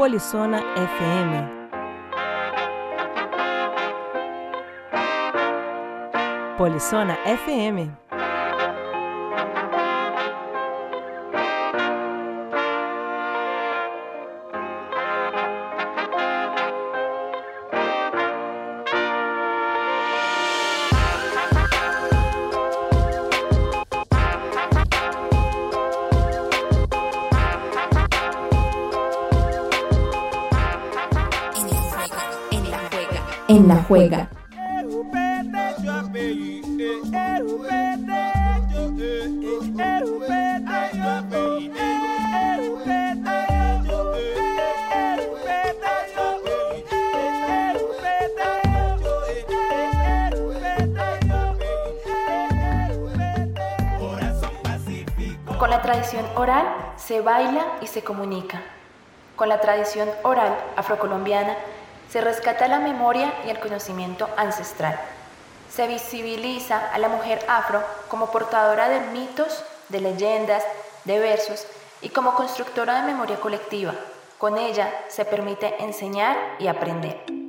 Polissona FM. Polissona FM. La juega. Con la tradición oral se baila y se comunica. Con la tradición oral afrocolombiana se rescata la memoria y el conocimiento ancestral. Se visibiliza a la mujer afro como portadora de mitos, de leyendas, de versos y como constructora de memoria colectiva. Con ella se permite enseñar y aprender.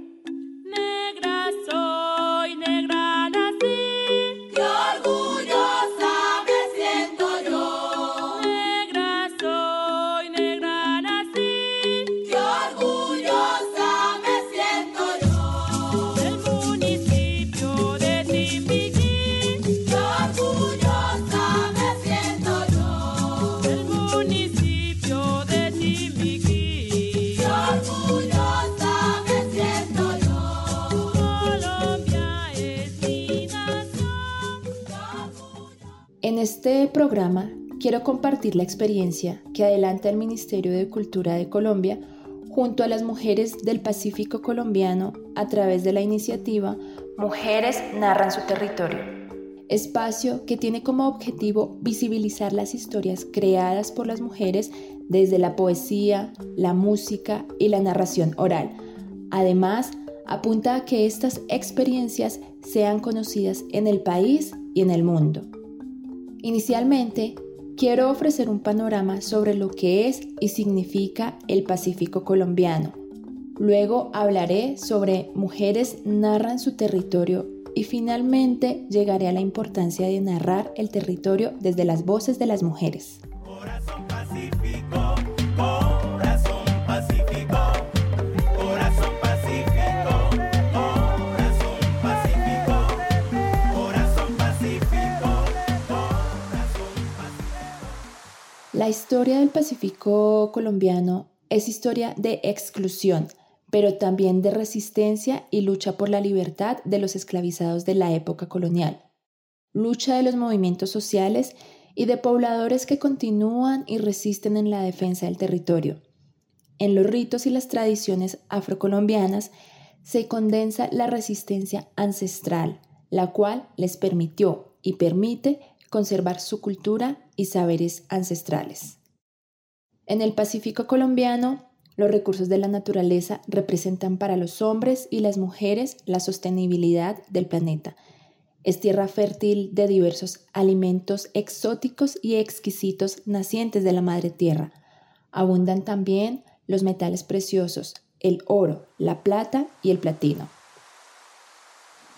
Este programa quiero compartir la experiencia que adelanta el Ministerio de Cultura de Colombia junto a las mujeres del Pacífico colombiano a través de la iniciativa Mujeres narran su territorio. Espacio que tiene como objetivo visibilizar las historias creadas por las mujeres desde la poesía, la música y la narración oral. Además, apunta a que estas experiencias sean conocidas en el país y en el mundo. Inicialmente, quiero ofrecer un panorama sobre lo que es y significa el Pacífico colombiano. Luego hablaré sobre mujeres narran su territorio y finalmente llegaré a la importancia de narrar el territorio desde las voces de las mujeres. Historia del Pacífico colombiano es historia de exclusión, pero también de resistencia y lucha por la libertad de los esclavizados de la época colonial, lucha de los movimientos sociales y de pobladores que continúan y resisten en la defensa del territorio. En los ritos y las tradiciones afrocolombianas se condensa la resistencia ancestral, la cual les permitió y permite conservar su cultura y saberes ancestrales. En el Pacífico colombiano, los recursos de la naturaleza representan para los hombres y las mujeres la sostenibilidad del planeta. Es tierra fértil de diversos alimentos exóticos y exquisitos nacientes de la madre tierra. Abundan también los metales preciosos, el oro, la plata y el platino.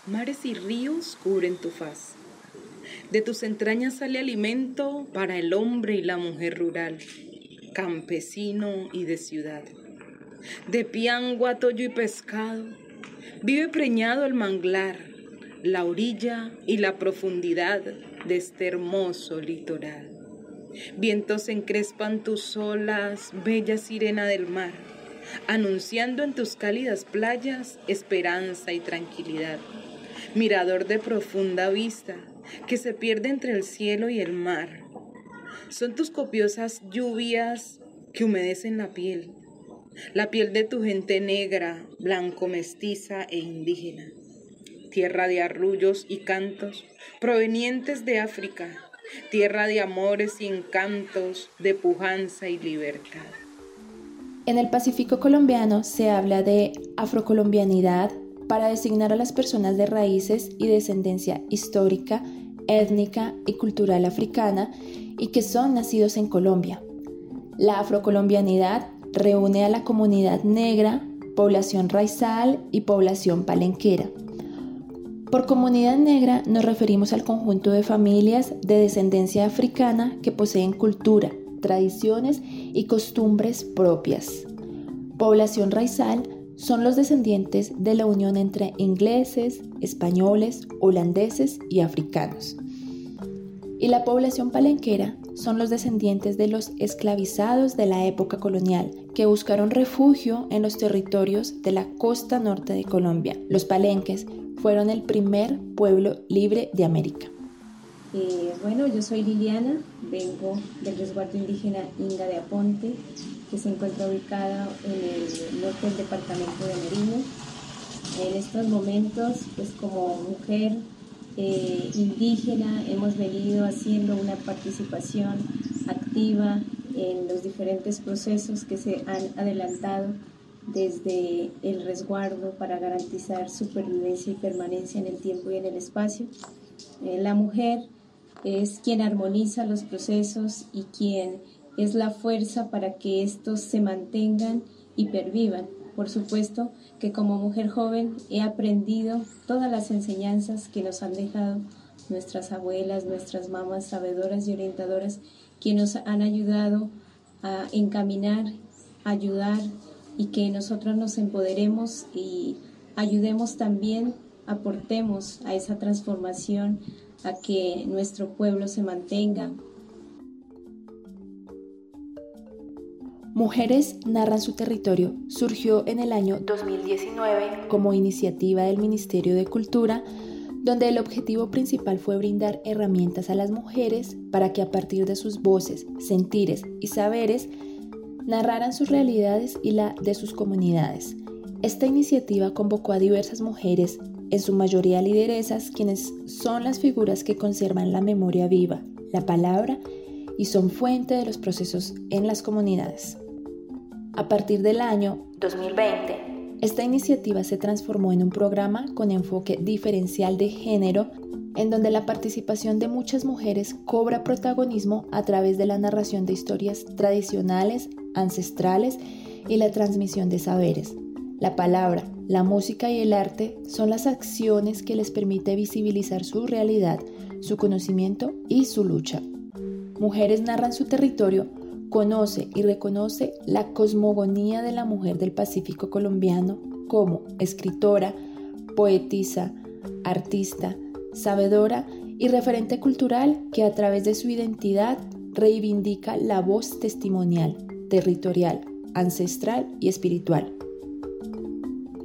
Mares y ríos cubren tu faz de tus entrañas sale alimento para el hombre y la mujer rural, campesino y de ciudad. De piangua, tollo y pescado, vive preñado el manglar, la orilla y la profundidad de este hermoso litoral. Vientos encrespan tus olas, bella sirena del mar, anunciando en tus cálidas playas esperanza y tranquilidad. Mirador de profunda vista, que se pierde entre el cielo y el mar. Son tus copiosas lluvias que humedecen la piel, la piel de tu gente negra, blanco, mestiza e indígena, tierra de arrullos y cantos provenientes de África, tierra de amores y encantos, de pujanza y libertad. En el Pacífico colombiano se habla de afrocolombianidad para designar a las personas de raíces y descendencia histórica étnica y cultural africana y que son nacidos en Colombia. La afrocolombianidad reúne a la comunidad negra, población raizal y población palenquera. Por comunidad negra nos referimos al conjunto de familias de descendencia africana que poseen cultura, tradiciones y costumbres propias. Población raizal son los descendientes de la unión entre ingleses, españoles, holandeses y africanos. Y la población palenquera son los descendientes de los esclavizados de la época colonial que buscaron refugio en los territorios de la costa norte de Colombia. Los palenques fueron el primer pueblo libre de América. Eh, bueno, yo soy Liliana, vengo del resguardo indígena Inga de Aponte, que se encuentra ubicada en el norte del departamento de Nariño. En estos momentos, pues como mujer eh, indígena, hemos venido haciendo una participación activa en los diferentes procesos que se han adelantado desde el resguardo para garantizar supervivencia y permanencia en el tiempo y en el espacio. Eh, la mujer es quien armoniza los procesos y quien es la fuerza para que estos se mantengan y pervivan. Por supuesto que como mujer joven he aprendido todas las enseñanzas que nos han dejado nuestras abuelas, nuestras mamás sabedoras y orientadoras, que nos han ayudado a encaminar, ayudar y que nosotros nos empoderemos y ayudemos también, aportemos a esa transformación, a que nuestro pueblo se mantenga. Mujeres narran su territorio surgió en el año 2019 como iniciativa del Ministerio de Cultura, donde el objetivo principal fue brindar herramientas a las mujeres para que a partir de sus voces, sentires y saberes narraran sus realidades y la de sus comunidades. Esta iniciativa convocó a diversas mujeres en su mayoría lideresas, quienes son las figuras que conservan la memoria viva, la palabra y son fuente de los procesos en las comunidades. A partir del año 2020, esta iniciativa se transformó en un programa con enfoque diferencial de género en donde la participación de muchas mujeres cobra protagonismo a través de la narración de historias tradicionales, ancestrales y la transmisión de saberes. La palabra, la música y el arte son las acciones que les permite visibilizar su realidad, su conocimiento y su lucha. Mujeres narran su territorio, conoce y reconoce la cosmogonía de la mujer del Pacífico colombiano como escritora, poetisa, artista, sabedora y referente cultural que a través de su identidad reivindica la voz testimonial, territorial, ancestral y espiritual.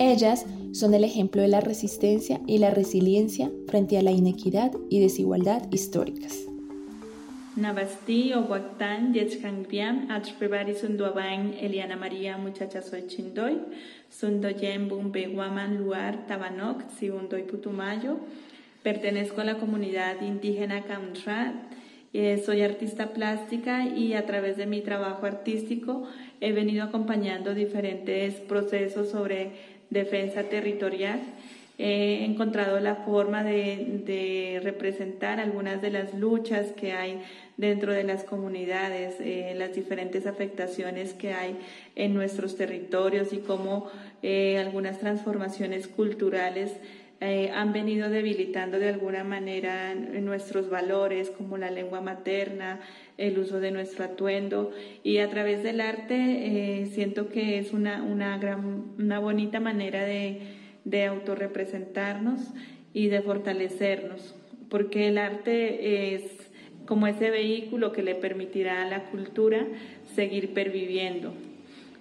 Ellas son el ejemplo de la resistencia y la resiliencia frente a la inequidad y desigualdad históricas. Navasti o Guactán, Yechkangriam, Achpebari Sunduabain, Eliana María, muchacha soy Chindoy, Sundoyen Bumbe Guaman, Luar, Tabanok, Siundoy Putumayo. Pertenezco a la comunidad indígena Kamrat, eh, soy artista plástica y a través de mi trabajo artístico he venido acompañando diferentes procesos sobre defensa territorial. He encontrado la forma de, representar algunas de las luchas que hay dentro de las comunidades, eh, las diferentes afectaciones que hay en nuestros territorios y cómo eh, algunas transformaciones culturales eh, han venido debilitando de alguna manera nuestros valores como la lengua materna, el uso de nuestro atuendo y a través del arte eh, siento que es una, una, gran, una bonita manera de, de autorrepresentarnos y de fortalecernos, porque el arte es como ese vehículo que le permitirá a la cultura seguir perviviendo.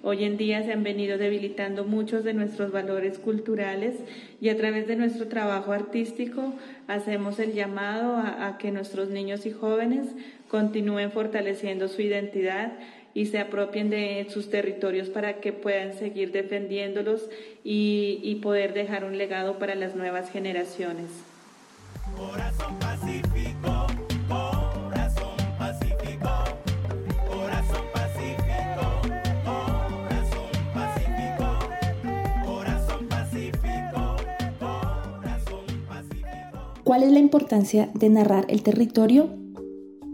Hoy en día se han venido debilitando muchos de nuestros valores culturales y a través de nuestro trabajo artístico hacemos el llamado a, que nuestros niños y jóvenes continúen fortaleciendo su identidad y se apropien de sus territorios para que puedan seguir defendiéndolos y, poder dejar un legado para las nuevas generaciones. ¿Cuál es la importancia de narrar el territorio?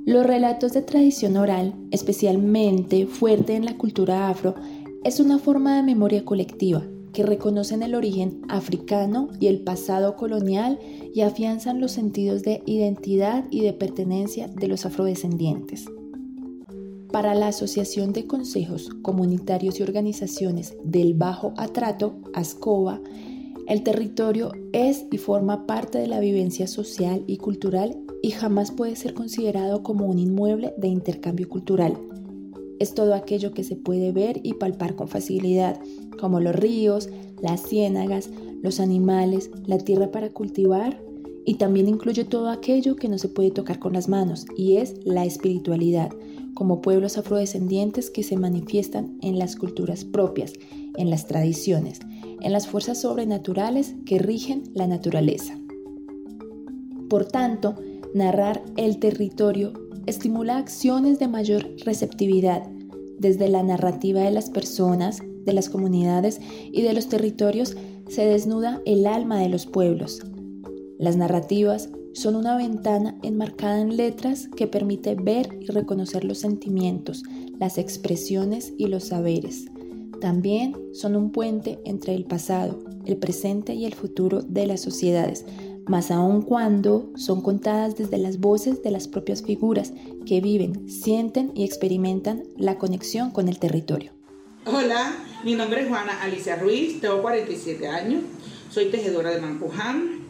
Los relatos de tradición oral, especialmente fuerte en la cultura afro, Es una forma de memoria colectiva que reconocen el origen africano y el pasado colonial y afianzan los sentidos de identidad y de pertenencia de los afrodescendientes. Para la Asociación de Consejos Comunitarios y Organizaciones del Bajo Atrato, ASCOBA, el territorio es y forma parte de la vivencia social y cultural y jamás puede ser considerado como un inmueble de intercambio cultural. Es todo aquello que se puede ver y palpar con facilidad, como los ríos, las ciénagas, los animales, la tierra para cultivar, y también incluye todo aquello que no se puede tocar con las manos, y es la espiritualidad, como pueblos afrodescendientes que se manifiestan en las culturas propias, en las tradiciones, en las fuerzas sobrenaturales que rigen la naturaleza. Por tanto, narrar el territorio estimula acciones de mayor receptividad, desde la narrativa de las personas, de las comunidades y de los territorios se desnuda el alma de los pueblos. Las narrativas son una ventana enmarcada en letras que permite ver y reconocer los sentimientos, las expresiones y los saberes. También son un puente entre el pasado, el presente y el futuro de las sociedades, más aun cuando son contadas desde las voces de las propias figuras que viven, sienten y experimentan la conexión con el territorio. Hola, mi nombre es Juana Alicia Ruiz, tengo 47 años, soy tejedora de Mampuján,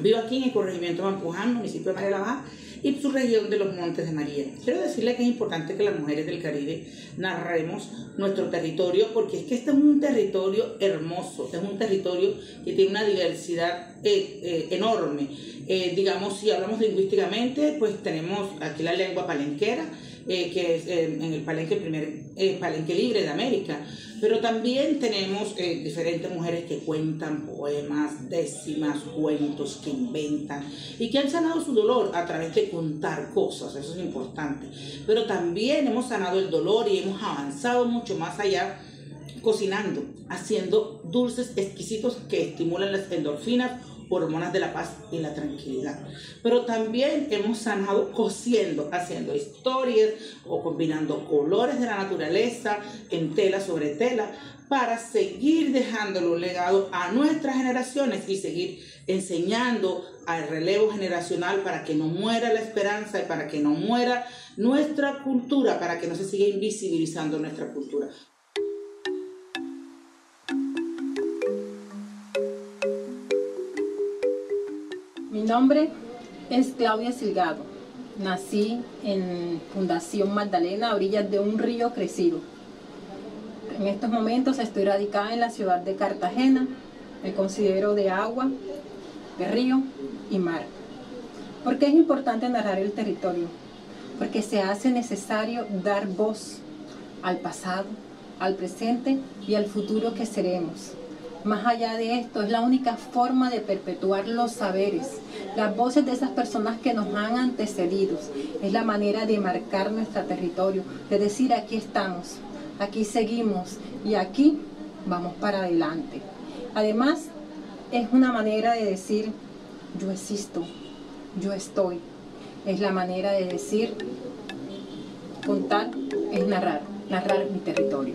Vivo aquí en el corregimiento de Mampuján, municipio de María Baja, y su región de los Montes de María. Quiero decirle que es importante que las mujeres del Caribe narremos nuestro territorio, porque es que este es un territorio hermoso, es un territorio que tiene una diversidad eh, eh, enorme. Eh, digamos, si hablamos lingüísticamente, pues tenemos aquí la lengua palenquera, que es en el palenque, primer palenque libre de América. Pero también tenemos eh, diferentes mujeres que cuentan poemas, décimas, cuentos, que inventan y que han sanado su dolor a través de contar cosas, eso es importante. Pero también hemos sanado el dolor y hemos avanzado mucho más allá cocinando, haciendo dulces exquisitos que estimulan las endorfinas hormonas de la paz y la tranquilidad. Pero también hemos sanado cosiendo, haciendo historias o combinando colores de la naturaleza en tela sobre tela para seguir dejándolo legado a nuestras generaciones y seguir enseñando al relevo generacional para que no muera la esperanza y para que no muera nuestra cultura, para que no se siga invisibilizando nuestra cultura. Nombre es Claudia Silgado. Nací en Fundación Magdalena, a orillas de un río crecido. En estos momentos estoy radicada en la ciudad de Cartagena. Me considero de agua, de río y mar. ¿Por qué es importante narrar el territorio? Porque se hace necesario dar voz al pasado, al presente y al futuro que seremos. Más allá de esto, es la única forma de perpetuar los saberes, las voces de esas personas que nos han antecedido. Es la manera de marcar nuestro territorio, de decir aquí estamos, aquí seguimos y aquí vamos para adelante. Además, es una manera de decir yo existo, yo estoy. Es la manera de decir contar es narrar, narrar mi territorio.